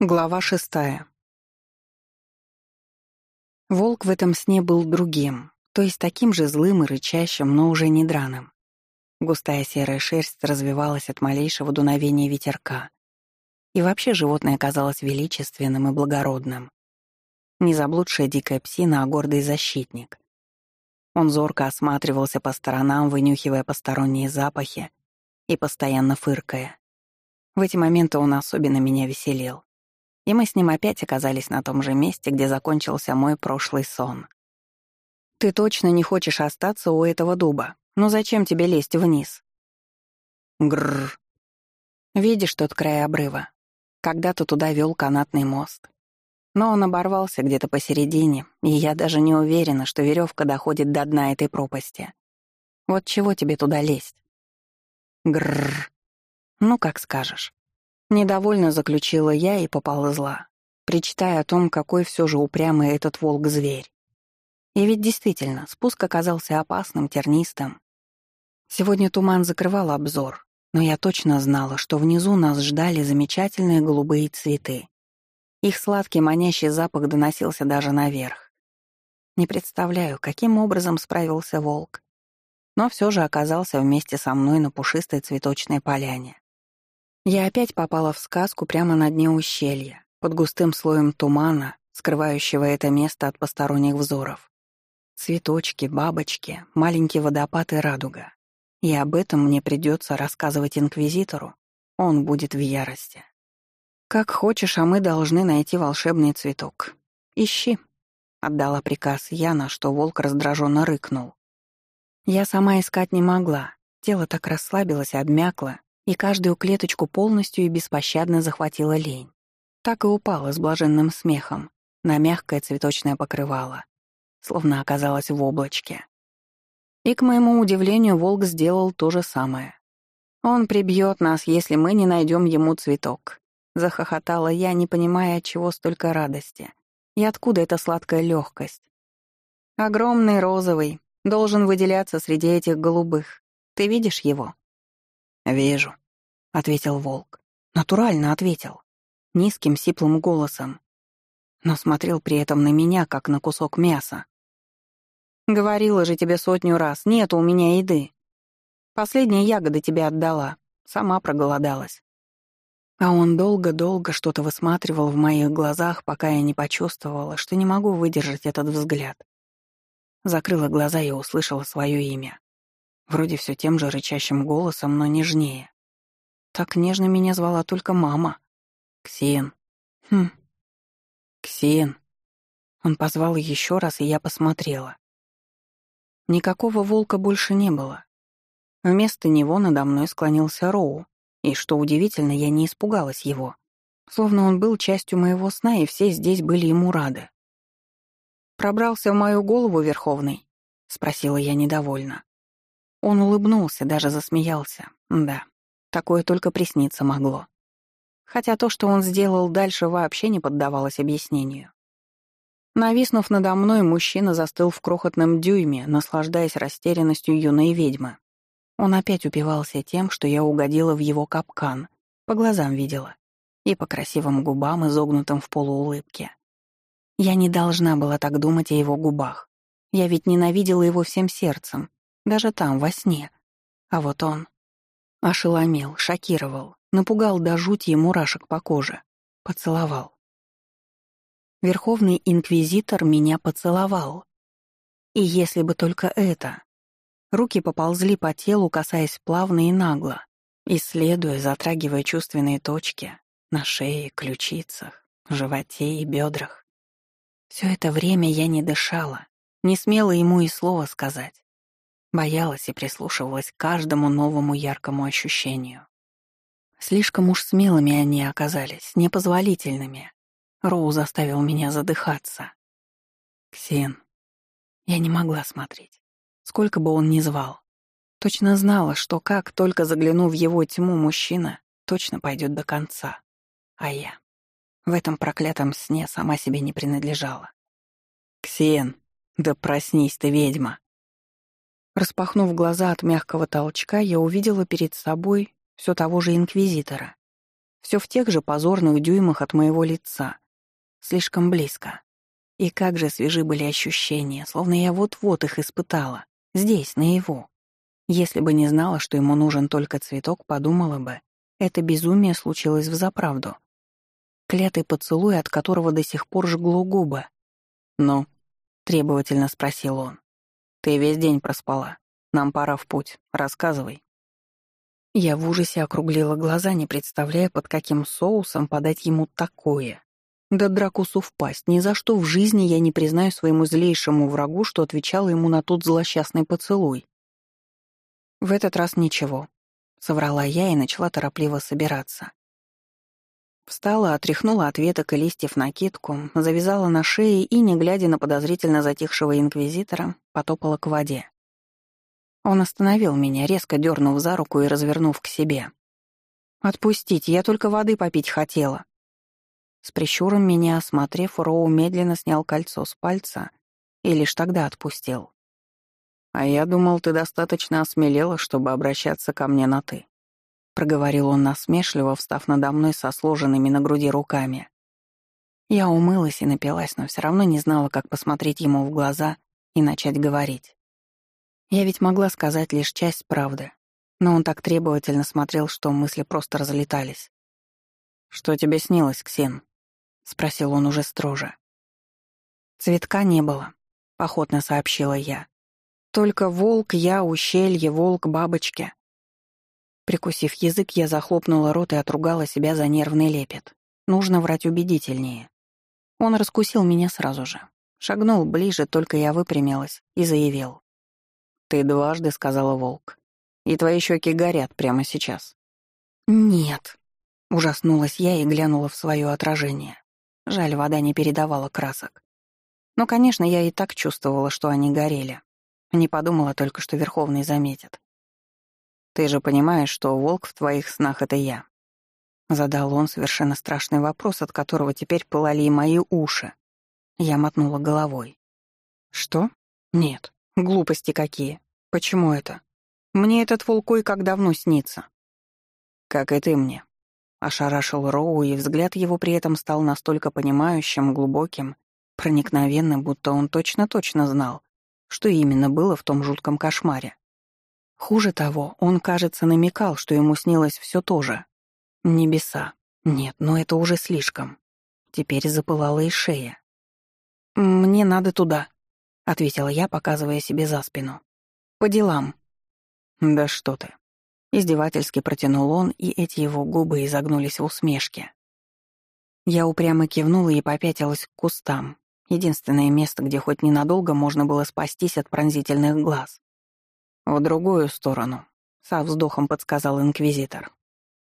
Глава шестая. Волк в этом сне был другим, то есть таким же злым и рычащим, но уже не драным. Густая серая шерсть развивалась от малейшего дуновения ветерка. И вообще животное казалось величественным и благородным. Не заблудшая дикая псина, а гордый защитник. Он зорко осматривался по сторонам, вынюхивая посторонние запахи и постоянно фыркая. В эти моменты он особенно меня веселил. И мы с ним опять оказались на том же месте, где закончился мой прошлый сон. «Ты точно не хочешь остаться у этого дуба? Ну зачем тебе лезть вниз?» Гррр. Видишь тот край обрыва? Когда-то туда вел канатный мост. Но он оборвался где-то посередине, и я даже не уверена, что веревка доходит до дна этой пропасти. Вот чего тебе туда лезть? Гррр. Ну, как скажешь. Недовольно заключила я и поползла, причитая о том, какой все же упрямый этот волк-зверь. И ведь действительно, спуск оказался опасным, тернистым. Сегодня туман закрывал обзор, но я точно знала, что внизу нас ждали замечательные голубые цветы. Их сладкий манящий запах доносился даже наверх. Не представляю, каким образом справился волк, но все же оказался вместе со мной на пушистой цветочной поляне. Я опять попала в сказку прямо на дне ущелья, под густым слоем тумана, скрывающего это место от посторонних взоров. Цветочки, бабочки, маленький водопад и радуга. И об этом мне придется рассказывать инквизитору. Он будет в ярости. «Как хочешь, а мы должны найти волшебный цветок. Ищи», — отдала приказ я, на что волк раздраженно рыкнул. Я сама искать не могла. Тело так расслабилось, обмякло, и каждую клеточку полностью и беспощадно захватила лень. Так и упала с блаженным смехом на мягкое цветочное покрывало, словно оказалась в облачке. И, к моему удивлению, волк сделал то же самое. «Он прибьет нас, если мы не найдем ему цветок», — захохотала я, не понимая, от чего столько радости. И откуда эта сладкая легкость. «Огромный розовый, должен выделяться среди этих голубых. Ты видишь его?» «Вижу», — ответил волк. Натурально ответил. Низким сиплым голосом. Но смотрел при этом на меня, как на кусок мяса. «Говорила же тебе сотню раз, нет у меня еды. Последние ягоды тебе отдала, сама проголодалась». А он долго-долго что-то высматривал в моих глазах, пока я не почувствовала, что не могу выдержать этот взгляд. Закрыла глаза и услышала свое имя. Вроде все тем же рычащим голосом, но нежнее. Так нежно меня звала только мама. Ксен. Хм. Ксен. Он позвал еще раз, и я посмотрела. Никакого волка больше не было. Вместо него надо мной склонился Роу, и, что удивительно, я не испугалась его. Словно он был частью моего сна, и все здесь были ему рады. «Пробрался в мою голову, Верховный?» — спросила я недовольно. Он улыбнулся, даже засмеялся. Да, такое только присниться могло. Хотя то, что он сделал дальше, вообще не поддавалось объяснению. Нависнув надо мной, мужчина застыл в крохотном дюйме, наслаждаясь растерянностью юной ведьмы. Он опять упивался тем, что я угодила в его капкан, по глазам видела, и по красивым губам, изогнутым в полуулыбке. Я не должна была так думать о его губах. Я ведь ненавидела его всем сердцем, даже там, во сне. А вот он ошеломил, шокировал, напугал до жути мурашек по коже. Поцеловал. Верховный инквизитор меня поцеловал. И если бы только это. Руки поползли по телу, касаясь плавно и нагло, исследуя, затрагивая чувственные точки на шее, ключицах, животе и бедрах. Все это время я не дышала, не смела ему и слова сказать. Боялась и прислушивалась к каждому новому яркому ощущению. Слишком уж смелыми они оказались, непозволительными. Роу заставил меня задыхаться. Ксен. Я не могла смотреть. Сколько бы он ни звал. Точно знала, что как только загляну в его тьму, мужчина точно пойдет до конца. А я в этом проклятом сне сама себе не принадлежала. «Ксен, да проснись ты, ведьма!» Распахнув глаза от мягкого толчка, я увидела перед собой все того же инквизитора. Все в тех же позорных дюймах от моего лица. Слишком близко. И как же свежи были ощущения, словно я вот-вот их испытала. Здесь, наяву. Если бы не знала, что ему нужен только цветок, подумала бы, это безумие случилось взаправду. Клятый поцелуй, от которого до сих пор жгло губы. «Ну?» — требовательно спросил он. «Ты весь день проспала. Нам пора в путь. Рассказывай». Я в ужасе округлила глаза, не представляя, под каким соусом подать ему такое. Да Дракусу впасть. Ни за что в жизни я не признаю своему злейшему врагу, что отвечала ему на тот злосчастный поцелуй. В этот раз ничего. Соврала я и начала торопливо собираться. Встала, отряхнула от веток и листьев накидку, завязала на шее и, не глядя на подозрительно затихшего инквизитора, потопала к воде. Он остановил меня, резко дернув за руку и развернув к себе. «Отпустите, я только воды попить хотела». С прищуром меня осмотрев, Роу медленно снял кольцо с пальца и лишь тогда отпустил. «А я думал, ты достаточно осмелела, чтобы обращаться ко мне на «ты». — проговорил он насмешливо, встав надо мной со сложенными на груди руками. Я умылась и напилась, но все равно не знала, как посмотреть ему в глаза и начать говорить. Я ведь могла сказать лишь часть правды, но он так требовательно смотрел, что мысли просто разлетались. «Что тебе снилось, Ксен?» — спросил он уже строже. «Цветка не было», — охотно сообщила я. «Только волк, я, ущелье, волк, бабочки. Прикусив язык, я захлопнула рот и отругала себя за нервный лепет. Нужно врать убедительнее. Он раскусил меня сразу же. Шагнул ближе, только я выпрямилась и заявил. «Ты дважды», — сказала волк. «И твои щеки горят прямо сейчас». «Нет», — ужаснулась я и глянула в свое отражение. Жаль, вода не передавала красок. Но, конечно, я и так чувствовала, что они горели. Не подумала только, что Верховный заметит. Ты же понимаешь, что волк в твоих снах — это я». Задал он совершенно страшный вопрос, от которого теперь пылали и мои уши. Я мотнула головой. «Что? Нет. Глупости какие. Почему это? Мне этот волк как давно снится». «Как и ты мне». Ошарашил Роу, и взгляд его при этом стал настолько понимающим, глубоким, проникновенным, будто он точно-точно знал, что именно было в том жутком кошмаре. Хуже того, он, кажется, намекал, что ему снилось все то же. Небеса. Нет, но это уже слишком. Теперь запылала и шея. «Мне надо туда», — ответила я, показывая себе за спину. «По делам». «Да что ты». Издевательски протянул он, и эти его губы изогнулись в усмешке. Я упрямо кивнула и попятилась к кустам. Единственное место, где хоть ненадолго можно было спастись от пронзительных глаз. «В другую сторону», — со вздохом подсказал инквизитор.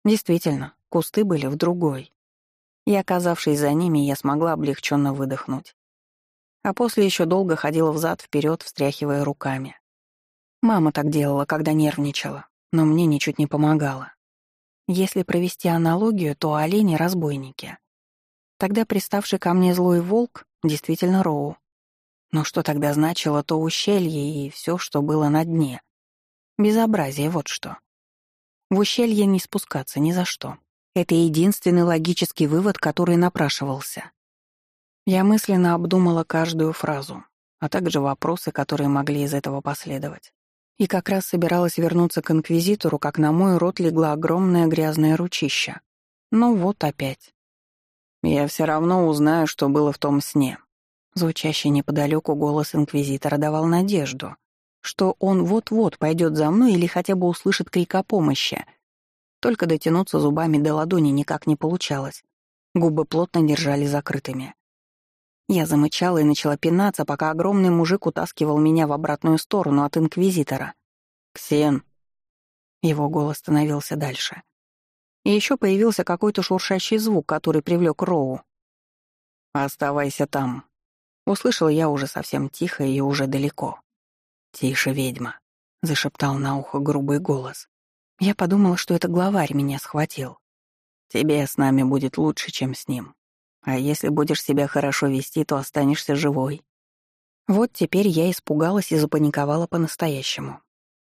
Действительно, кусты были в другой. И, оказавшись за ними, я смогла облегченно выдохнуть. А после еще долго ходила взад вперед, встряхивая руками. Мама так делала, когда нервничала, но мне ничуть не помогало. Если провести аналогию, то олени — разбойники. Тогда приставший ко мне злой волк действительно Роу. Но что тогда значило то ущелье и все, что было на дне? Безобразие, вот что. В ущелье не спускаться ни за что. Это единственный логический вывод, который напрашивался. Я мысленно обдумала каждую фразу, а также вопросы, которые могли из этого последовать. И как раз собиралась вернуться к инквизитору, как на мой рот легла огромное грязное ручище. Ну вот опять. «Я все равно узнаю, что было в том сне», Звучащий неподалеку голос инквизитора давал надежду, что он вот-вот пойдет за мной или хотя бы услышит крик о помощи. Только дотянуться зубами до ладони никак не получалось. Губы плотно держали закрытыми. Я замычала и начала пинаться, пока огромный мужик утаскивал меня в обратную сторону от инквизитора. «Ксен!» Его голос становился дальше. И еще появился какой-то шуршащий звук, который привлек Роу. «Оставайся там», Услышал я уже совсем тихо и уже далеко. «Тише, ведьма», — зашептал на ухо грубый голос. Я подумала, что это главарь меня схватил. «Тебе с нами будет лучше, чем с ним. А если будешь себя хорошо вести, то останешься живой». Вот теперь я испугалась и запаниковала по-настоящему.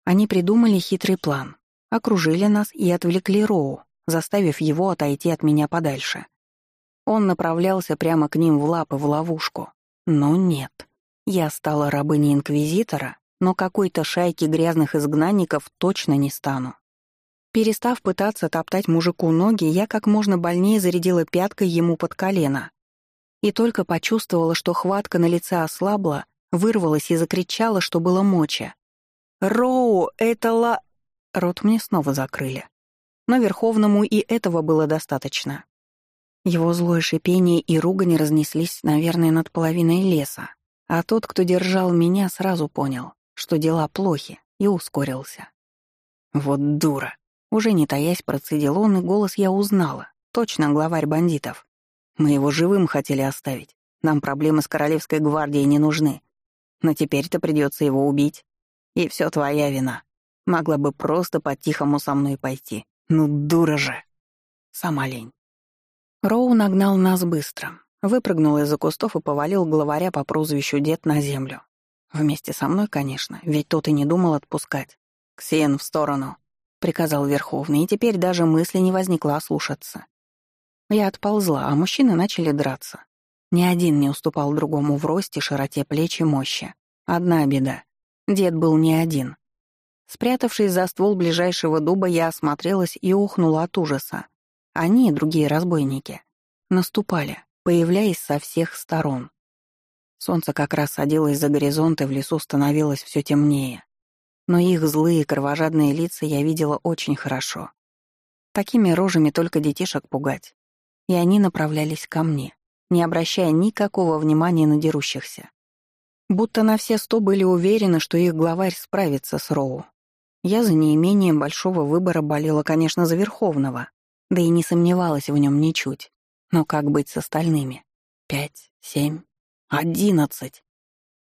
Они придумали хитрый план. Окружили нас и отвлекли Роу, заставив его отойти от меня подальше. Он направлялся прямо к ним в лапы, в ловушку. Но нет. Я стала рабыней Инквизитора, но какой-то шайки грязных изгнанников точно не стану. Перестав пытаться топтать мужику ноги, я как можно больнее зарядила пяткой ему под колено. И только почувствовала, что хватка на лице ослабла, вырвалась и закричала, что было моча. «Роу, это ла...» Рот мне снова закрыли. Но Верховному и этого было достаточно. Его злое шипение и ругань разнеслись, наверное, над половиной леса, а тот, кто держал меня, сразу понял, что дела плохи, и ускорился. Вот дура. Уже не таясь, процедил он, и голос я узнала. Точно главарь бандитов. Мы его живым хотели оставить. Нам проблемы с Королевской гвардией не нужны. Но теперь-то придется его убить. И все твоя вина. Могла бы просто по-тихому со мной пойти. Ну, дура же. Сама лень. Роу нагнал нас быстро. Выпрыгнул из-за кустов и повалил главаря по прозвищу Дед на землю. Вместе со мной, конечно, ведь тот и не думал отпускать. «Ксен, в сторону!» — приказал Верховный, и теперь даже мысли не возникло ослушаться. Я отползла, а мужчины начали драться. Ни один не уступал другому в росте, широте плеч и мощи. Одна беда. Дед был не один. Спрятавшись за ствол ближайшего дуба, я осмотрелась и ухнула от ужаса. Они, другие разбойники, наступали, появляясь со всех сторон. Солнце как раз садилось за горизонт, и в лесу становилось все темнее но их злые кровожадные лица я видела очень хорошо. Такими рожами только детишек пугать. И они направлялись ко мне, не обращая никакого внимания на дерущихся. Будто на все сто были уверены, что их главарь справится с Роу. Я за неимением большого выбора болела, конечно, за Верховного, да и не сомневалась в нем ничуть. Но как быть с остальными? Пять, семь, одиннадцать.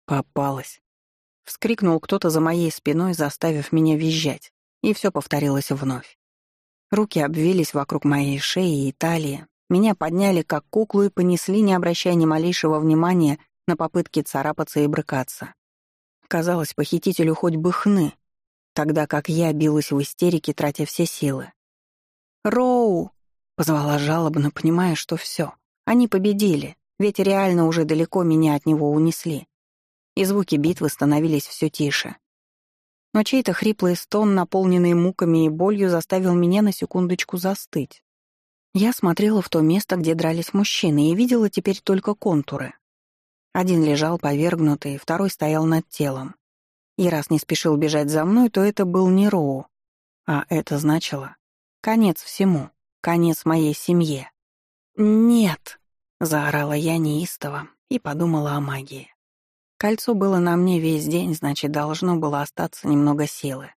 Попалась. Вскрикнул кто-то за моей спиной, заставив меня визжать, и все повторилось вновь. Руки обвились вокруг моей шеи и талии, меня подняли как куклу и понесли, не обращая ни малейшего внимания на попытки царапаться и брыкаться. Казалось, похитителю хоть бы хны, тогда как я билась в истерике, тратя все силы. «Роу!» — позвала жалобно, понимая, что все. Они победили, ведь реально уже далеко меня от него унесли и звуки битвы становились все тише. Но чей-то хриплый стон, наполненный муками и болью, заставил меня на секундочку застыть. Я смотрела в то место, где дрались мужчины, и видела теперь только контуры. Один лежал повергнутый, второй стоял над телом. И раз не спешил бежать за мной, то это был не Роу. А это значило конец всему, конец моей семье. «Нет!» — заорала я неистово и подумала о магии. Кольцо было на мне весь день, значит, должно было остаться немного силы.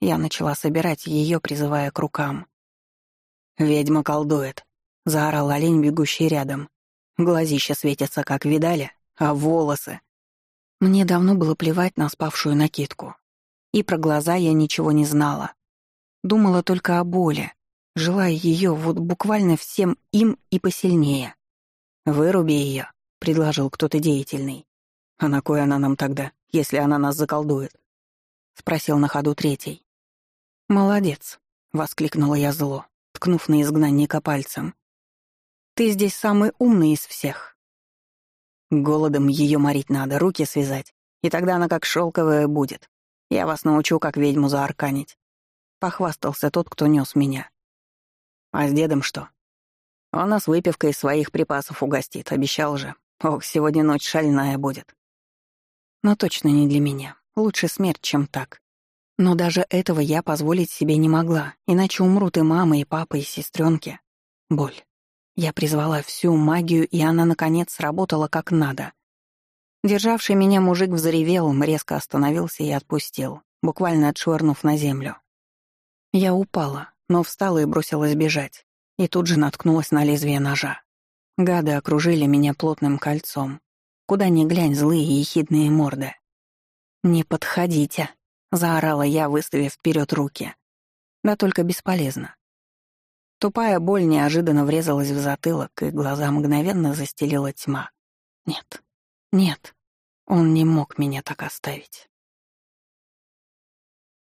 Я начала собирать ее, призывая к рукам. «Ведьма колдует», — заорал олень, бегущий рядом. Глазища светятся, как видали, а волосы... Мне давно было плевать на спавшую накидку. И про глаза я ничего не знала. Думала только о боли, желая ее вот буквально всем им и посильнее. «Выруби ее», — предложил кто-то деятельный. «А на кой она нам тогда, если она нас заколдует?» — спросил на ходу третий. «Молодец», — воскликнула я зло, ткнув на изгнанника пальцем. «Ты здесь самый умный из всех». Голодом ее морить надо, руки связать, и тогда она как шелковая будет. Я вас научу, как ведьму заарканить. Похвастался тот, кто нес меня. А с дедом что? Он нас выпивкой из своих припасов угостит, обещал же. Ох, сегодня ночь шальная будет. Но точно не для меня. Лучше смерть, чем так. Но даже этого я позволить себе не могла, иначе умрут и мама, и папа, и сестренки. Боль. Я призвала всю магию, и она, наконец, сработала как надо. Державший меня мужик взревел, резко остановился и отпустил, буквально отшвырнув на землю. Я упала, но встала и бросилась бежать, и тут же наткнулась на лезвие ножа. Гады окружили меня плотным кольцом, Куда ни глянь, злые и ехидные морды. «Не подходите», — заорала я, выставив вперед руки. Да только бесполезно. Тупая боль неожиданно врезалась в затылок, и глаза мгновенно застелила тьма. Нет, нет, он не мог меня так оставить.